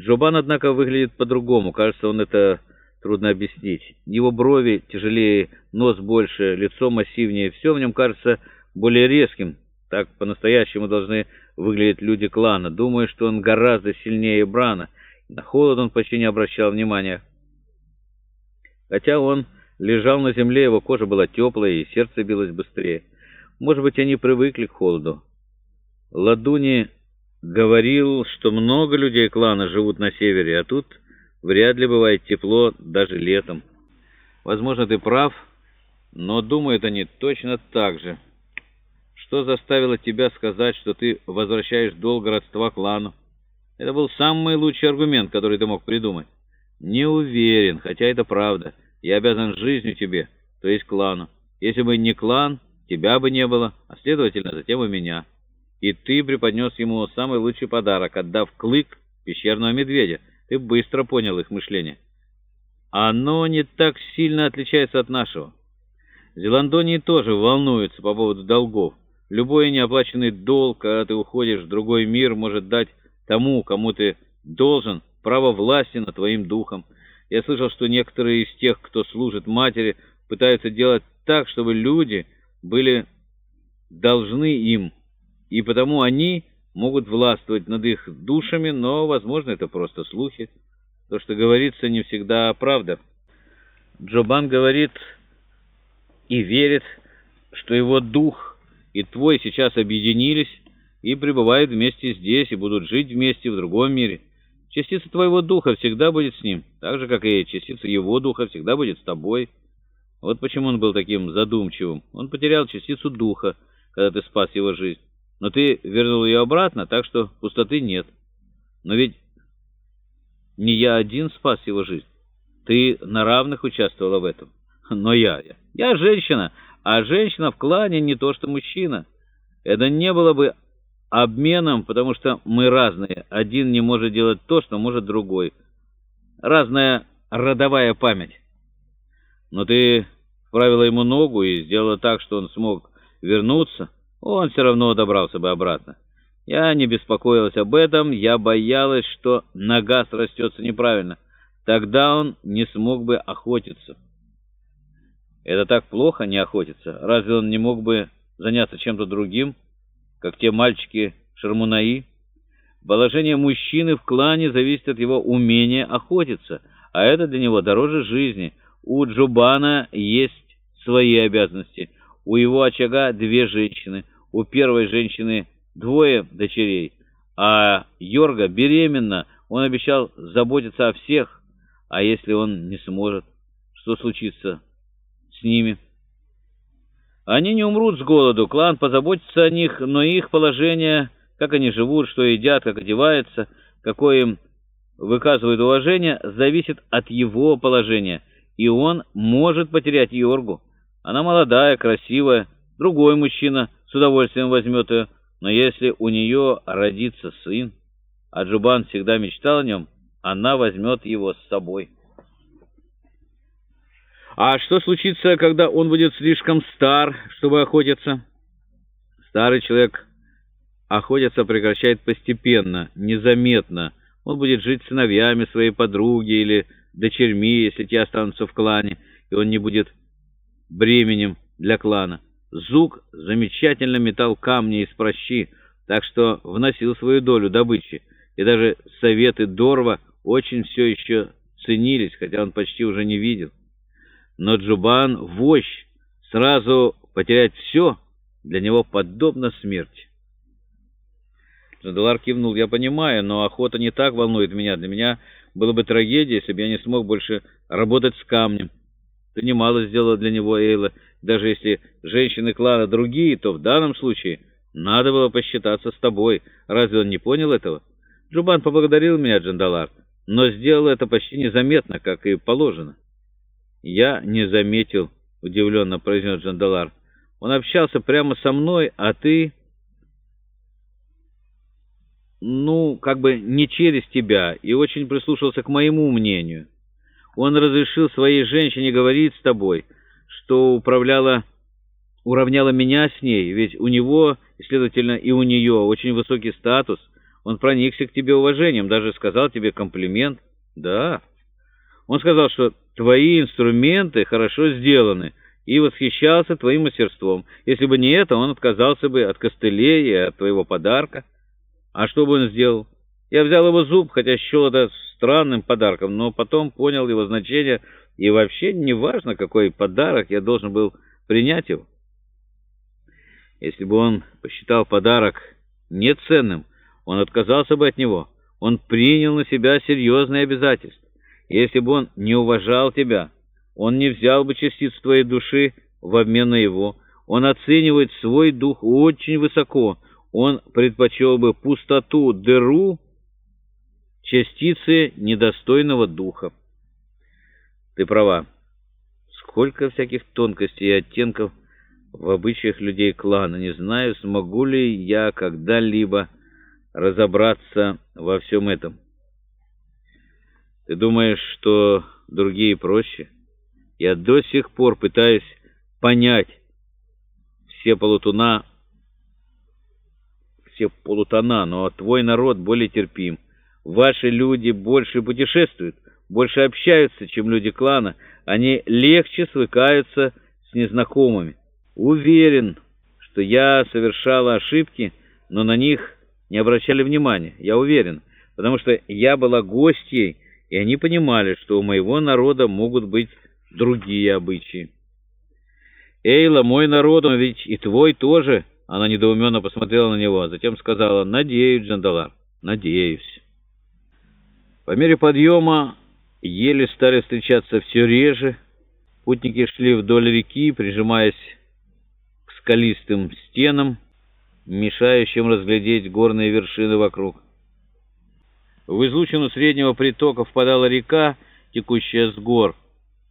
Джобан, однако, выглядит по-другому. Кажется, он это трудно объяснить. Его брови тяжелее, нос больше, лицо массивнее. Все в нем кажется более резким. Так по-настоящему должны выглядеть люди клана. Думаю, что он гораздо сильнее Брана. На холод он почти не обращал внимания. Хотя он лежал на земле, его кожа была теплая, и сердце билось быстрее. Может быть, они привыкли к холоду. Ладуни говорил, что много людей клана живут на севере, а тут вряд ли бывает тепло даже летом. Возможно, ты прав, но думают они точно так же. Что заставило тебя сказать, что ты возвращаешь долг родства клану? Это был самый лучший аргумент, который ты мог придумать. Не уверен, хотя это правда. Я обязан жизнью тебе, то есть клану. Если бы не клан, тебя бы не было, а следовательно, затем и меня. И ты преподнес ему самый лучший подарок, отдав клык пещерного медведя. Ты быстро понял их мышление. Оно не так сильно отличается от нашего. Зеландонии тоже волнуются по поводу долгов. Любой неоплаченный долг, когда ты уходишь в другой мир, может дать тому, кому ты должен, право власти над твоим духом. Я слышал, что некоторые из тех, кто служит матери, пытаются делать так, чтобы люди были должны им, и потому они могут властвовать над их душами, но, возможно, это просто слухи. То, что говорится, не всегда правда. Джобан говорит и верит, что его дух и твой сейчас объединились и пребывают вместе здесь, и будут жить вместе в другом мире. Частица твоего духа всегда будет с ним, так же, как и частица его духа всегда будет с тобой. Вот почему он был таким задумчивым. Он потерял частицу духа, когда ты спас его жизнь. Но ты вернул ее обратно, так что пустоты нет. Но ведь не я один спас его жизнь. Ты на равных участвовала в этом. Но я, я, я женщина, а женщина в клане не то что мужчина. Это не было бы обменом, потому что мы разные. Один не может делать то, что может другой. Разная родовая память. Но ты вправила ему ногу и сделала так, что он смог вернуться. Он все равно добрался бы обратно. Я не беспокоилась об этом, я боялась, что нога срастется неправильно. Тогда он не смог бы охотиться. Это так плохо не охотиться. Разве он не мог бы заняться чем-то другим, как те мальчики Шармунаи? Положение мужчины в клане зависит от его умения охотиться, а это для него дороже жизни. У Джубана есть свои обязанности. У его очага две женщины. У первой женщины двое дочерей, а Йорга беременна. Он обещал заботиться о всех. А если он не сможет, что случится с ними. Они не умрут с голоду, клан позаботится о них, но их положение, как они живут, что едят, как одеваются, какое им выказывают уважение, зависит от его положения, и он может потерять Йоргу. Она молодая, красивая, другой мужчина с удовольствием возьмет ее, но если у нее родится сын, а Джубан всегда мечтал о нем, она возьмет его с собой. А что случится, когда он будет слишком стар, чтобы охотиться? Старый человек охотиться прекращает постепенно, незаметно. Он будет жить сыновьями своей подруги или дочерьми, если те останутся в клане, и он не будет бременем для клана. Зук замечательно метал камни из прощи, так что вносил свою долю добычи, и даже советы Дорва очень все еще ценились, хотя он почти уже не видел но Джубан, вождь, сразу потерять все, для него подобно смерти. Джандалар кивнул, я понимаю, но охота не так волнует меня. Для меня было бы трагедия, если бы я не смог больше работать с камнем. Ты немало сделала для него, Эйла. Даже если женщины клана другие, то в данном случае надо было посчитаться с тобой. Разве он не понял этого? Джубан поблагодарил меня, Джандалар, но сделал это почти незаметно, как и положено. «Я не заметил», — удивленно произнес Джандалар. «Он общался прямо со мной, а ты...» «Ну, как бы не через тебя, и очень прислушался к моему мнению. Он разрешил своей женщине говорить с тобой, что управляла, уравняла меня с ней, ведь у него, следовательно, и у нее очень высокий статус. Он проникся к тебе уважением, даже сказал тебе комплимент. Да. Он сказал, что твои инструменты хорошо сделаны, и восхищался твоим мастерством. Если бы не это, он отказался бы от костылей и от твоего подарка. А что бы он сделал? Я взял его зуб, хотя счел это странным подарком, но потом понял его значение, и вообще не важно, какой подарок я должен был принять его. Если бы он посчитал подарок неценным, он отказался бы от него. Он принял на себя серьезные обязательства. Если бы он не уважал тебя, он не взял бы частицу твоей души в обмен на его. Он оценивает свой дух очень высоко. Он предпочел бы пустоту, дыру, частицы недостойного духа. Ты права. Сколько всяких тонкостей и оттенков в обычаях людей клана. Не знаю, смогу ли я когда-либо разобраться во всем этом. Ты думаешь, что другие проще? Я до сих пор пытаюсь понять все полутона, все полутона, но твой народ более терпим. Ваши люди больше путешествуют, больше общаются, чем люди клана. Они легче свыкаются с незнакомыми. Уверен, что я совершала ошибки, но на них не обращали внимания. Я уверен, потому что я была гостьей, и они понимали, что у моего народа могут быть другие обычаи. «Эйла, мой народ, он ведь и твой тоже!» Она недоуменно посмотрела на него, а затем сказала, «Надеюсь, Джандалар, надеюсь». По мере подъема ели стали встречаться все реже. Путники шли вдоль реки, прижимаясь к скалистым стенам, мешающим разглядеть горные вершины вокруг. В излучину среднего притока впадала река, текущая с гор,